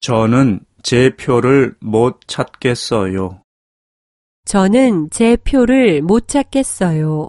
저는 제 표를 못 찾겠어요. 저는 제 표를 못 찾겠어요.